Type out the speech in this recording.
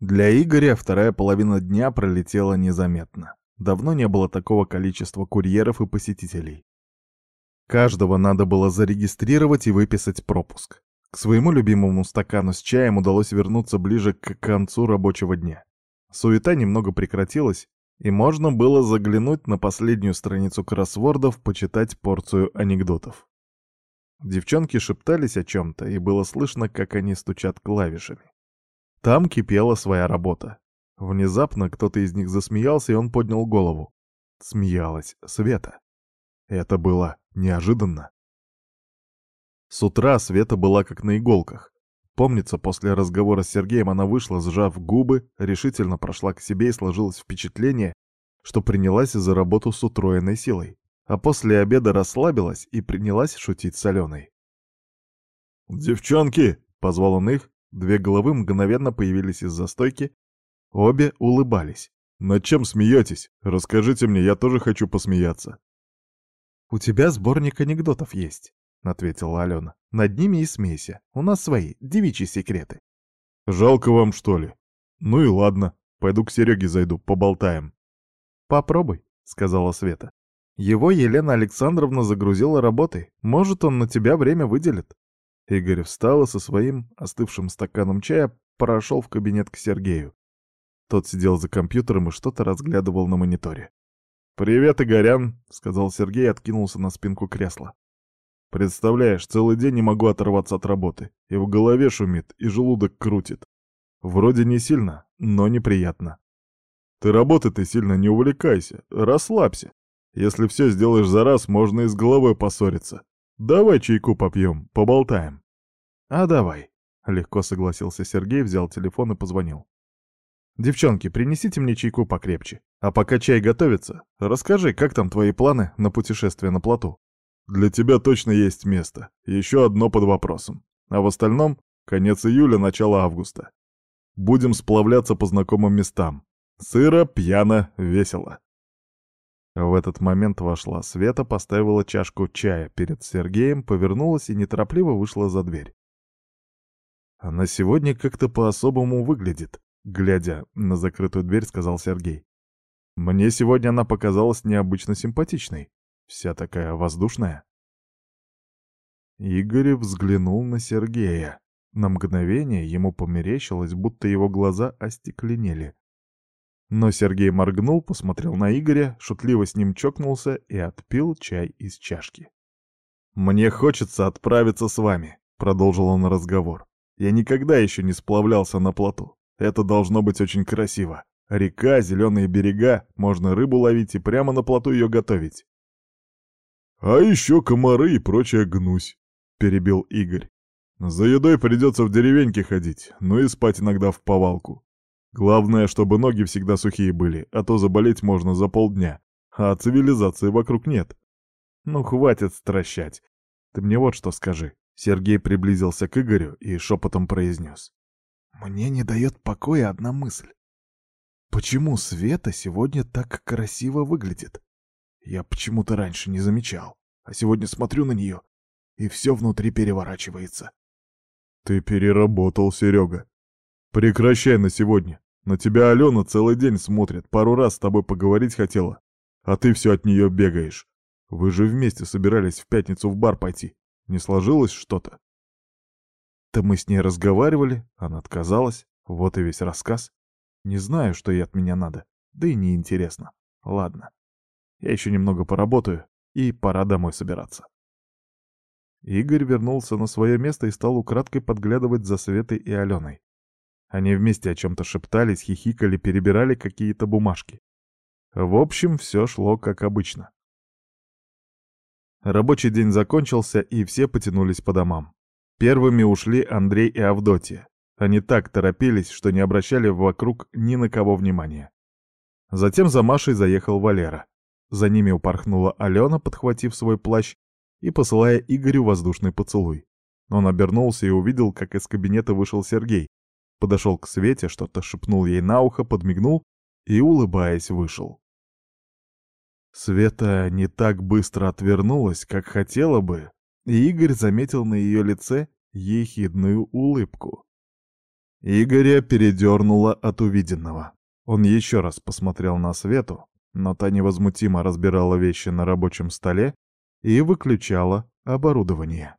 Для Игоря вторая половина дня пролетела незаметно. Давно не было такого количества курьеров и посетителей. Каждого надо было зарегистрировать и выписать пропуск. К своему любимому стакану с чаем удалось вернуться ближе к концу рабочего дня. Суета немного прекратилась, и можно было заглянуть на последнюю страницу кроссвордов, почитать порцию анекдотов. Девчонки шептались о чем-то, и было слышно, как они стучат клавишами. Там кипела своя работа. Внезапно кто-то из них засмеялся, и он поднял голову. Смеялась Света. Это было неожиданно. С утра Света была как на иголках. Помнится, после разговора с Сергеем она вышла, сжав губы, решительно прошла к себе и сложилось впечатление, что принялась за работу с утроенной силой. А после обеда расслабилась и принялась шутить с Аленой. «Девчонки!» — позвал он их, две головы мгновенно появились из-за стойки, обе улыбались. «Над чем смеетесь? Расскажите мне, я тоже хочу посмеяться». «У тебя сборник анекдотов есть», — ответила Алена. «Над ними и смейся. У нас свои, девичьи секреты». «Жалко вам, что ли? Ну и ладно. Пойду к Сереге зайду, поболтаем». «Попробуй», — сказала Света. «Его Елена Александровна загрузила работой. Может, он на тебя время выделит». Игорь встал и со своим остывшим стаканом чая прошел в кабинет к Сергею. Тот сидел за компьютером и что-то разглядывал на мониторе. «Привет, Игорян», — сказал Сергей и откинулся на спинку кресла. «Представляешь, целый день не могу оторваться от работы. И в голове шумит, и желудок крутит. Вроде не сильно, но неприятно. Ты работай-то сильно не увлекайся, расслабься. Если все сделаешь за раз, можно и с головой поссориться. Давай чайку попьем, поболтаем». «А давай», — легко согласился Сергей, взял телефон и позвонил. «Девчонки, принесите мне чайку покрепче. А пока чай готовится, расскажи, как там твои планы на путешествие на плоту?» «Для тебя точно есть место. Еще одно под вопросом. А в остальном — конец июля, начало августа. Будем сплавляться по знакомым местам. Сыро, пьяно, весело». В этот момент вошла Света, поставила чашку чая перед Сергеем, повернулась и неторопливо вышла за дверь. Она сегодня как-то по-особому выглядит. Глядя на закрытую дверь, сказал Сергей. Мне сегодня она показалась необычно симпатичной. Вся такая воздушная. Игорь взглянул на Сергея. На мгновение ему померещилось, будто его глаза остекленели. Но Сергей моргнул, посмотрел на Игоря, шутливо с ним чокнулся и отпил чай из чашки. «Мне хочется отправиться с вами», — продолжил он разговор. «Я никогда еще не сплавлялся на плоту. Это должно быть очень красиво. Река, зеленые берега, можно рыбу ловить и прямо на плоту ее готовить. «А еще комары и прочая гнусь», — перебил Игорь. «За едой придется в деревеньке ходить, ну и спать иногда в повалку. Главное, чтобы ноги всегда сухие были, а то заболеть можно за полдня, а цивилизации вокруг нет. Ну, хватит стращать. Ты мне вот что скажи». Сергей приблизился к Игорю и шепотом произнес. Мне не дает покоя одна мысль. Почему Света сегодня так красиво выглядит? Я почему-то раньше не замечал, а сегодня смотрю на нее, и все внутри переворачивается. Ты переработал, Серега. Прекращай на сегодня. На тебя Алена целый день смотрит, пару раз с тобой поговорить хотела, а ты все от нее бегаешь. Вы же вместе собирались в пятницу в бар пойти. Не сложилось что-то? Как-то мы с ней разговаривали, она отказалась, вот и весь рассказ. Не знаю, что ей от меня надо, да и не интересно. Ладно, я еще немного поработаю, и пора домой собираться. Игорь вернулся на свое место и стал украдкой подглядывать за Светой и Аленой. Они вместе о чем-то шептались, хихикали, перебирали какие-то бумажки. В общем, все шло как обычно. Рабочий день закончился, и все потянулись по домам. Первыми ушли Андрей и Авдотья. Они так торопились, что не обращали вокруг ни на кого внимания. Затем за Машей заехал Валера. За ними упорхнула Алена, подхватив свой плащ и посылая Игорю воздушный поцелуй. Он обернулся и увидел, как из кабинета вышел Сергей. Подошел к Свете, что-то шепнул ей на ухо, подмигнул и, улыбаясь, вышел. Света не так быстро отвернулась, как хотела бы, и Игорь заметил на ее лице ехидную улыбку. Игоря передернуло от увиденного. Он еще раз посмотрел на Свету, но та невозмутимо разбирала вещи на рабочем столе и выключала оборудование.